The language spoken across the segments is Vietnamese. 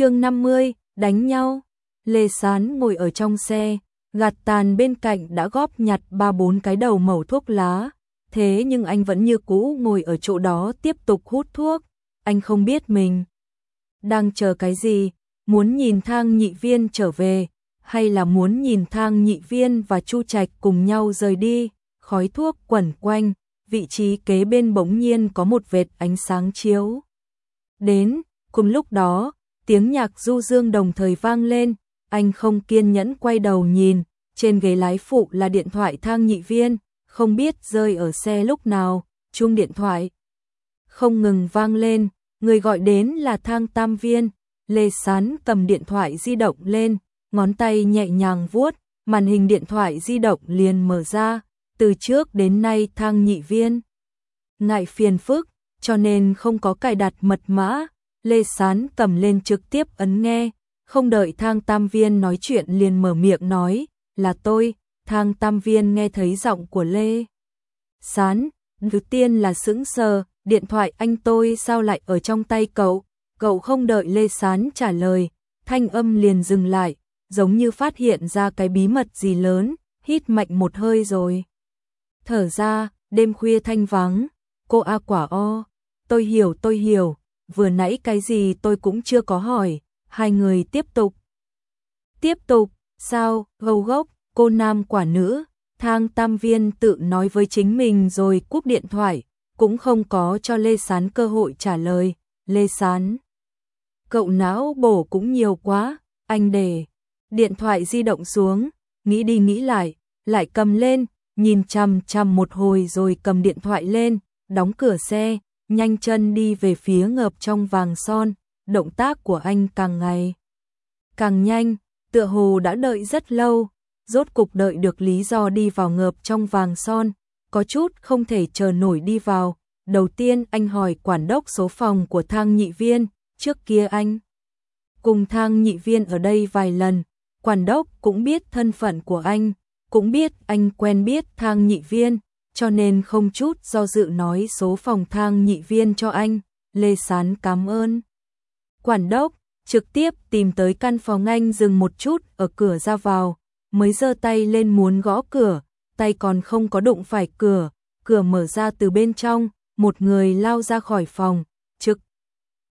chương 50, đánh nhau. Lê Sán ngồi ở trong xe, gạt tàn bên cạnh đã góp nhặt ba bốn cái đầu mẩu thuốc lá. Thế nhưng anh vẫn như cũ ngồi ở chỗ đó tiếp tục hút thuốc. Anh không biết mình đang chờ cái gì, muốn nhìn thang nhị viên trở về, hay là muốn nhìn thang nhị viên và chu trạch cùng nhau rời đi, khói thuốc quẩn quanh, vị trí kế bên bỗng nhiên có một vệt ánh sáng chiếu. Đến, cùng lúc đó, tiếng nhạc du dương đồng thời vang lên, anh không kiên nhẫn quay đầu nhìn, trên ghế lái phụ là điện thoại thang nhị viên, không biết rơi ở xe lúc nào, chuông điện thoại. Không ngừng vang lên, người gọi đến là thang tam viên, Lê Sán cầm điện thoại di động lên, ngón tay nhẹ nhàng vuốt, màn hình điện thoại di động liền mở ra, từ trước đến nay thang nhị viên. Ngại phiền phức, cho nên không có cài đặt mật mã, Lê Sán cầm lên trực tiếp ấn nghe, không đợi thang tam viên nói chuyện liền mở miệng nói, là tôi, thang tam viên nghe thấy giọng của Lê. Sán, đầu tiên là sững sờ, điện thoại anh tôi sao lại ở trong tay cậu, cậu không đợi Lê Sán trả lời, thanh âm liền dừng lại, giống như phát hiện ra cái bí mật gì lớn, hít mạnh một hơi rồi. Thở ra, đêm khuya thanh vắng, cô A quả o, tôi hiểu tôi hiểu, vừa nãy cái gì tôi cũng chưa có hỏi, hai người tiếp tục. Tiếp tục, sao, gâu gốc, cô nam quả nữ, thang tam viên tự nói với chính mình rồi cúp điện thoại, cũng không có cho Lê Sán cơ hội trả lời, Lê Sán. Cậu não bổ cũng nhiều quá, anh để. Điện thoại di động xuống, nghĩ đi nghĩ lại, lại cầm lên, nhìn chằm chằm một hồi rồi cầm điện thoại lên, đóng cửa xe, nhanh chân đi về phía ngợp trong vàng son, động tác của anh càng ngày càng nhanh, tựa hồ đã đợi rất lâu, rốt cục đợi được lý do đi vào ngợp trong vàng son, có chút không thể chờ nổi đi vào. Đầu tiên anh hỏi quản đốc số phòng của thang nhị viên, trước kia anh cùng thang nhị viên ở đây vài lần, quản đốc cũng biết thân phận của anh, cũng biết anh quen biết thang nhị viên, cho nên không chút do dự nói số phòng thang nhị viên cho anh, Lê Sán cảm ơn. Quản đốc, trực tiếp tìm tới căn phòng anh dừng một chút ở cửa ra vào, mới giơ tay lên muốn gõ cửa, tay còn không có đụng phải cửa, cửa mở ra từ bên trong, một người lao ra khỏi phòng, trực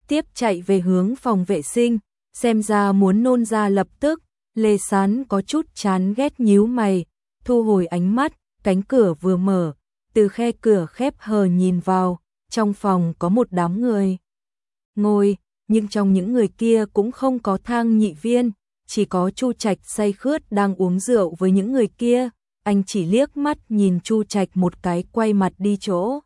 tiếp chạy về hướng phòng vệ sinh, xem ra muốn nôn ra lập tức, Lê Sán có chút chán ghét nhíu mày, thu hồi ánh mắt, cánh cửa vừa mở, từ khe cửa khép hờ nhìn vào, trong phòng có một đám người. Ngồi, nhưng trong những người kia cũng không có thang nhị viên, chỉ có Chu Trạch say khướt đang uống rượu với những người kia, anh chỉ liếc mắt nhìn Chu Trạch một cái quay mặt đi chỗ.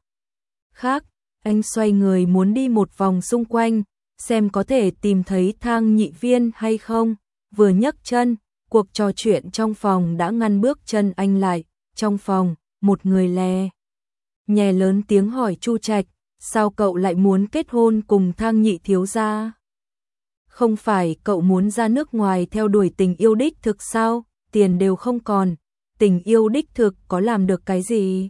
Khác, anh xoay người muốn đi một vòng xung quanh, xem có thể tìm thấy thang nhị viên hay không, vừa nhấc chân, cuộc trò chuyện trong phòng đã ngăn bước chân anh lại, trong phòng, một người lè. Nhè lớn tiếng hỏi Chu Trạch, sao cậu lại muốn kết hôn cùng thang nhị thiếu gia? Không phải cậu muốn ra nước ngoài theo đuổi tình yêu đích thực sao, tiền đều không còn, tình yêu đích thực có làm được cái gì?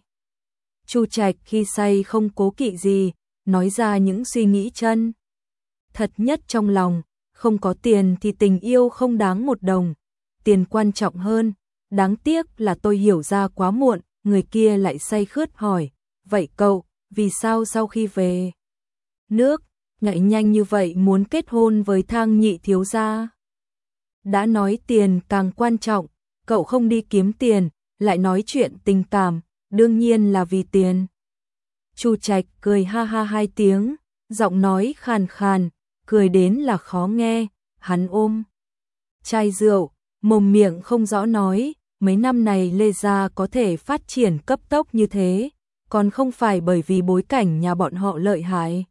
Chu Trạch khi say không cố kỵ gì, nói ra những suy nghĩ chân. Thật nhất trong lòng, không có tiền thì tình yêu không đáng một đồng, tiền quan trọng hơn, đáng tiếc là tôi hiểu ra quá muộn, người kia lại say khướt hỏi, vậy cậu, vì sao sau khi về nước, ngại nhanh như vậy muốn kết hôn với thang nhị thiếu gia? Đã nói tiền càng quan trọng, cậu không đi kiếm tiền, lại nói chuyện tình cảm, đương nhiên là vì tiền. Chu Trạch cười ha ha hai tiếng, giọng nói khàn khàn, cười đến là khó nghe, hắn ôm chai rượu, mồm miệng không rõ nói, mấy năm này Lê Gia có thể phát triển cấp tốc như thế, còn không phải bởi vì bối cảnh nhà bọn họ lợi hại.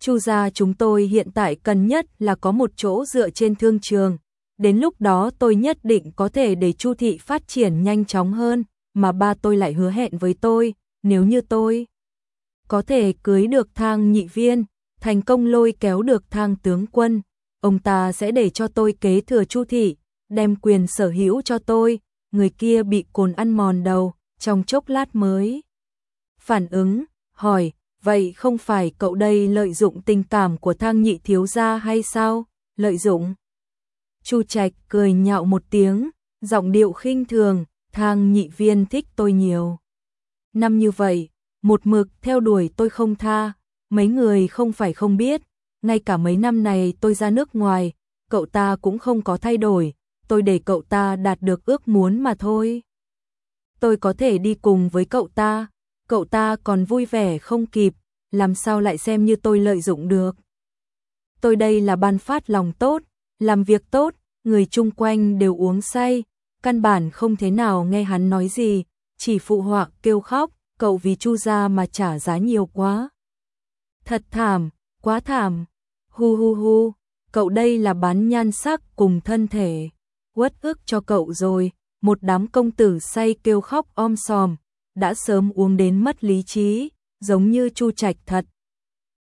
Chu gia chúng tôi hiện tại cần nhất là có một chỗ dựa trên thương trường, đến lúc đó tôi nhất định có thể để Chu thị phát triển nhanh chóng hơn, mà ba tôi lại hứa hẹn với tôi, nếu như tôi có thể cưới được thang nhị viên, thành công lôi kéo được thang tướng quân, ông ta sẽ để cho tôi kế thừa Chu thị, đem quyền sở hữu cho tôi, người kia bị cồn ăn mòn đầu, trong chốc lát mới. Phản ứng, hỏi, vậy không phải cậu đây lợi dụng tình cảm của thang nhị thiếu gia hay sao? lợi dụng. Chu Trạch cười nhạo một tiếng, giọng điệu khinh thường, thang nhị viên thích tôi nhiều. Năm như vậy, một mực theo đuổi tôi không tha, mấy người không phải không biết, ngay cả mấy năm này tôi ra nước ngoài, cậu ta cũng không có thay đổi, tôi để cậu ta đạt được ước muốn mà thôi. Tôi có thể đi cùng với cậu ta, cậu ta còn vui vẻ không kịp, làm sao lại xem như tôi lợi dụng được. Tôi đây là ban phát lòng tốt, làm việc tốt, người chung quanh đều uống say, căn bản không thế nào nghe hắn nói gì, chỉ phụ họa kêu khóc, cậu vì chu gia mà trả giá nhiều quá. Thật thảm, quá thảm, hu hu hu, cậu đây là bán nhan sắc cùng thân thể, uất ức cho cậu rồi, một đám công tử say kêu khóc om sòm, đã sớm uống đến mất lý trí, giống như chu trạch thật.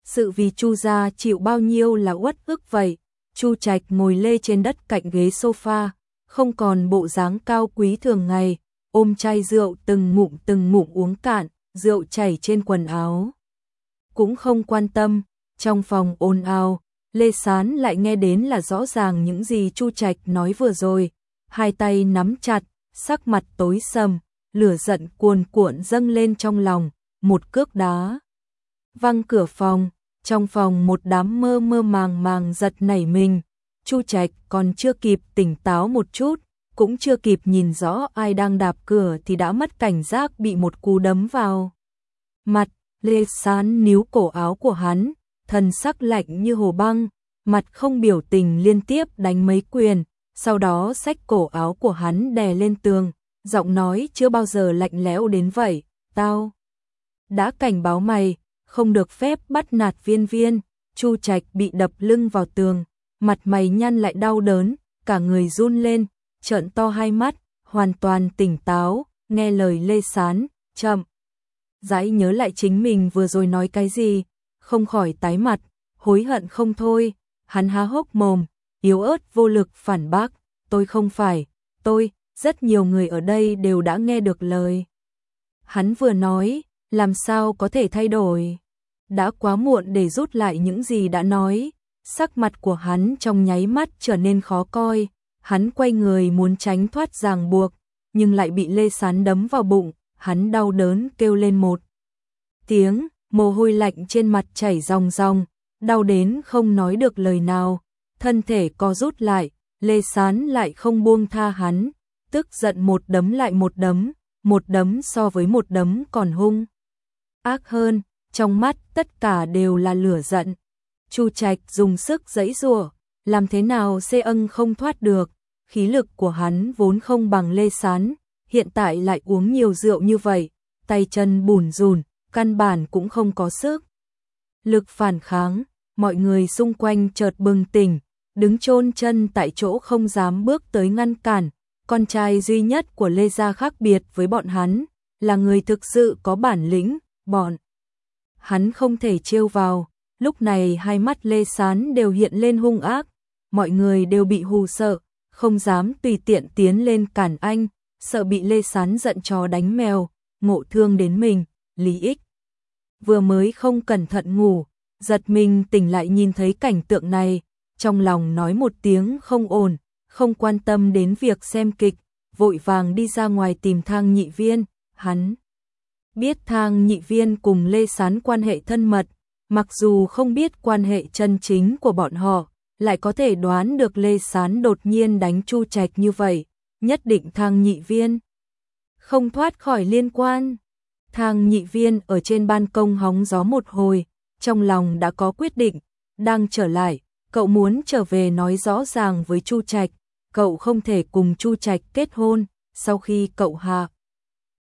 Sự vì chu gia chịu bao nhiêu là uất ức vậy, chu trạch ngồi lê trên đất cạnh ghế sofa, không còn bộ dáng cao quý thường ngày, ôm chai rượu từng ngụm từng ngụm uống cạn, rượu chảy trên quần áo. Cũng không quan tâm, trong phòng ồn ào, Lê Sán lại nghe đến là rõ ràng những gì Chu Trạch nói vừa rồi, hai tay nắm chặt, sắc mặt tối sầm, lửa giận cuồn cuộn dâng lên trong lòng, một cước đá. Văng cửa phòng, trong phòng một đám mơ mơ màng màng giật nảy mình, Chu Trạch còn chưa kịp tỉnh táo một chút, cũng chưa kịp nhìn rõ ai đang đạp cửa thì đã mất cảnh giác bị một cú đấm vào. Mặt, Lê Sán níu cổ áo của hắn, thần sắc lạnh như hồ băng, mặt không biểu tình liên tiếp đánh mấy quyền, sau đó xách cổ áo của hắn đè lên tường, giọng nói chưa bao giờ lạnh lẽo đến vậy, tao đã cảnh báo mày, không được phép bắt nạt viên viên, Chu Trạch bị đập lưng vào tường, mặt mày nhăn lại đau đớn, cả người run lên, trợn to hai mắt, hoàn toàn tỉnh táo, nghe lời Lê Sán, chậm. Giải nhớ lại chính mình vừa rồi nói cái gì, không khỏi tái mặt, hối hận không thôi, hắn há hốc mồm, yếu ớt vô lực phản bác, tôi không phải, tôi, rất nhiều người ở đây đều đã nghe được lời. Hắn vừa nói, làm sao có thể thay đổi? Đã quá muộn để rút lại những gì đã nói, sắc mặt của hắn trong nháy mắt trở nên khó coi, hắn quay người muốn tránh thoát ràng buộc, nhưng lại bị Lê Sán đấm vào bụng, hắn đau đớn kêu lên một tiếng, mồ hôi lạnh trên mặt chảy ròng ròng, đau đến không nói được lời nào, thân thể co rút lại, Lê Sán lại không buông tha hắn, tức giận một đấm lại một đấm, một đấm so với một đấm còn hung. Ác hơn, trong mắt tất cả đều là lửa giận. Chu Trạch dùng sức giãy giụa, làm thế nào Xê Ân không thoát được, khí lực của hắn vốn không bằng Lê Sán, hiện tại lại uống nhiều rượu như vậy, tay chân bùn rùn, căn bản cũng không có sức. Lực phản kháng, mọi người xung quanh chợt bừng tỉnh, đứng chôn chân tại chỗ không dám bước tới ngăn cản, con trai duy nhất của Lê Gia khác biệt với bọn hắn, là người thực sự có bản lĩnh, bọn. Hắn không thể trêu vào, lúc này hai mắt Lê Sán đều hiện lên hung ác, mọi người đều bị hù sợ, không dám tùy tiện tiến lên cản anh, sợ bị Lê Sán giận chó đánh mèo, ngộ thương đến mình, lý ích. Vừa mới không cẩn thận ngủ, giật mình tỉnh lại nhìn thấy cảnh tượng này, trong lòng nói một tiếng không ổn, không quan tâm đến việc xem kịch, vội vàng đi ra ngoài tìm thang nhị viên, hắn. Biết thang nhị viên cùng Lê Sán quan hệ thân mật, mặc dù không biết quan hệ chân chính của bọn họ, lại có thể đoán được Lê Sán đột nhiên đánh Chu Trạch như vậy, nhất định thang nhị viên không thoát khỏi liên quan. Thang nhị viên ở trên ban công hóng gió một hồi, trong lòng đã có quyết định, đang trở lại, cậu muốn trở về nói rõ ràng với Chu Trạch, cậu không thể cùng Chu Trạch kết hôn, sau khi cậu hạ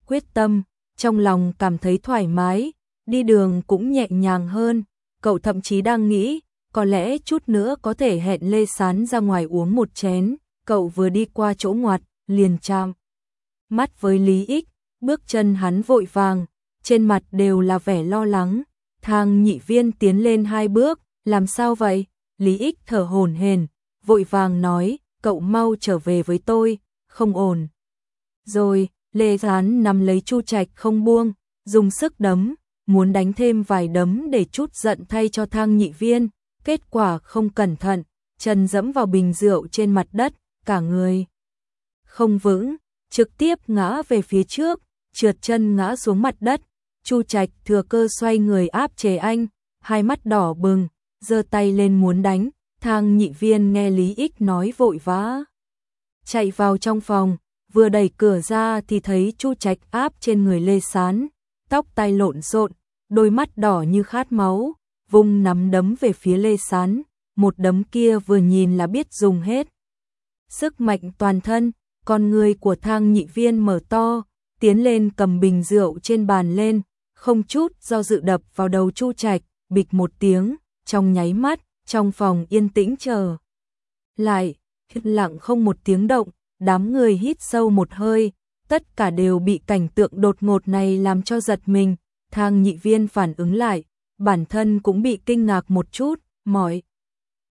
quyết tâm, trong lòng cảm thấy thoải mái, đi đường cũng nhẹ nhàng hơn, cậu thậm chí đang nghĩ, có lẽ chút nữa có thể hẹn Lê Sán ra ngoài uống một chén, cậu vừa đi qua chỗ ngoặt, liền chạm. Mắt với Lý Ích, bước chân hắn vội vàng, trên mặt đều là vẻ lo lắng, thang nhị viên tiến lên hai bước, làm sao vậy? Lý Ích thở hổn hển, vội vàng nói, cậu mau trở về với tôi, không ổn. Rồi, Lê Gián nằm lấy Chu Trạch không buông, dùng sức đấm, muốn đánh thêm vài đấm để chút giận thay cho thang nhị viên, kết quả không cẩn thận, chân dẫm vào bình rượu trên mặt đất, cả người không vững, trực tiếp ngã về phía trước, trượt chân ngã xuống mặt đất. Chu Trạch thừa cơ xoay người áp chế anh, hai mắt đỏ bừng, giơ tay lên muốn đánh, thang nhị viên nghe Lý Ích nói vội vã. Chạy vào trong phòng, vừa đẩy cửa ra thì thấy Chu Trạch áp trên người Lê Sán, tóc tay lộn xộn, đôi mắt đỏ như khát máu, vung nắm đấm về phía Lê Sán, một đấm kia vừa nhìn là biết dùng hết. Sức mạnh toàn thân, con người của thang nhị viên mở to, tiến lên cầm bình rượu trên bàn lên, không chút do dự đập vào đầu Chu Trạch, bịch một tiếng, trong nháy mắt, trong phòng yên tĩnh chờ. Lại, hít lặng không một tiếng động, đám người hít sâu một hơi, tất cả đều bị cảnh tượng đột ngột này làm cho giật mình, thang nhị viên phản ứng lại, bản thân cũng bị kinh ngạc một chút, mọi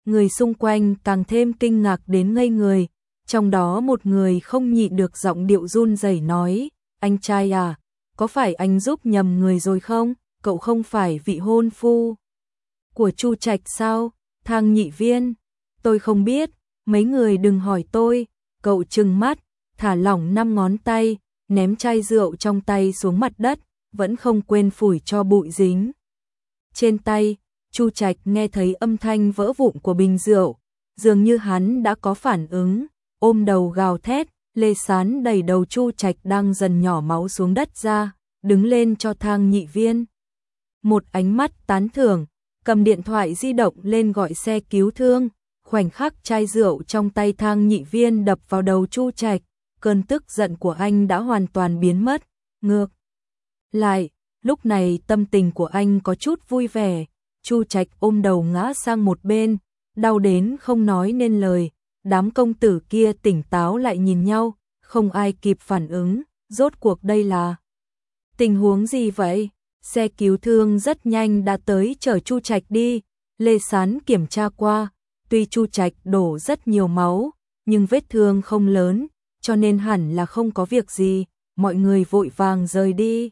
người xung quanh càng thêm kinh ngạc đến ngây người, trong đó một người không nhịn được giọng điệu run rẩy nói, anh trai à, có phải anh giúp nhầm người rồi không, cậu không phải vị hôn phu của Chu Trạch sao, thang nhị viên, tôi không biết, mấy người đừng hỏi tôi, cậu trừng mắt, thả lỏng năm ngón tay, ném chai rượu trong tay xuống mặt đất, vẫn không quên phủi cho bụi dính. Trên tay, Chu Trạch nghe thấy âm thanh vỡ vụn của bình rượu, dường như hắn đã có phản ứng, ôm đầu gào thét, Lê Sán đẩy đầu Chu Trạch đang dần nhỏ máu xuống đất ra, đứng lên cho thang nhị viên. Một ánh mắt tán thưởng, cầm điện thoại di động lên gọi xe cứu thương, khoảnh khắc chai rượu trong tay thang nhị viên đập vào đầu Chu Trạch, cơn tức giận của anh đã hoàn toàn biến mất, ngược. Lại, lúc này tâm tình của anh có chút vui vẻ, Chu Trạch ôm đầu ngã sang một bên, đau đến không nói nên lời, đám công tử kia tỉnh táo lại nhìn nhau, không ai kịp phản ứng, rốt cuộc đây là tình huống gì vậy? Xe cứu thương rất nhanh đã tới chở Chu Trạch đi, Lê Sán kiểm tra qua, tuy Chu Trạch đổ rất nhiều máu, nhưng vết thương không lớn, cho nên hẳn là không có việc gì, mọi người vội vàng rời đi.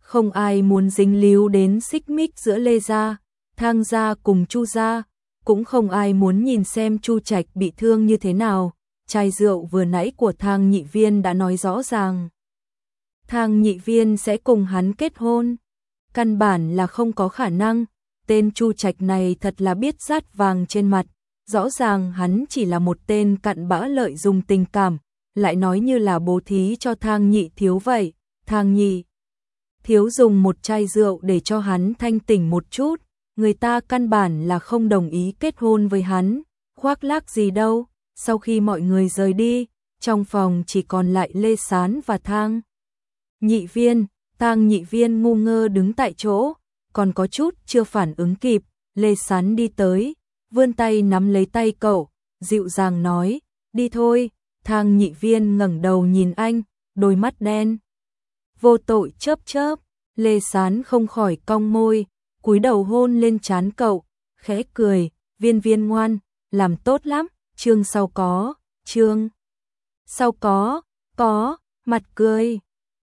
Không ai muốn dính líu đến xích mích giữa Lê Gia, Thang Gia cùng Chu Gia, cũng không ai muốn nhìn xem Chu Trạch bị thương như thế nào, chai rượu vừa nãy của thang nhị viên đã nói rõ ràng. Thang nhị viên sẽ cùng hắn kết hôn, căn bản là không có khả năng, tên Chu Trạch này thật là biết rát vàng trên mặt, rõ ràng hắn chỉ là một tên cặn bã lợi dùng tình cảm, lại nói như là bố thí cho thang nhị thiếu vậy, thang nhị. Thiếu dùng một chai rượu để cho hắn thanh tỉnh một chút, người ta căn bản là không đồng ý kết hôn với hắn, khoác lác gì đâu, sau khi mọi người rời đi, trong phòng chỉ còn lại Lê Sán và Thang. Nhị viên, Thang nhị viên ngu ngơ đứng tại chỗ, còn có chút chưa phản ứng kịp, Lê Sán đi tới, vươn tay nắm lấy tay cậu, dịu dàng nói, đi thôi, Thang nhị viên ngẩng đầu nhìn anh, đôi mắt đen. Vô tội chớp chớp, Lê Sán không khỏi cong môi, cúi đầu hôn lên trán cậu, khẽ cười, viên viên ngoan, làm tốt lắm, chương sau có, chương sau có, có, mặt cười.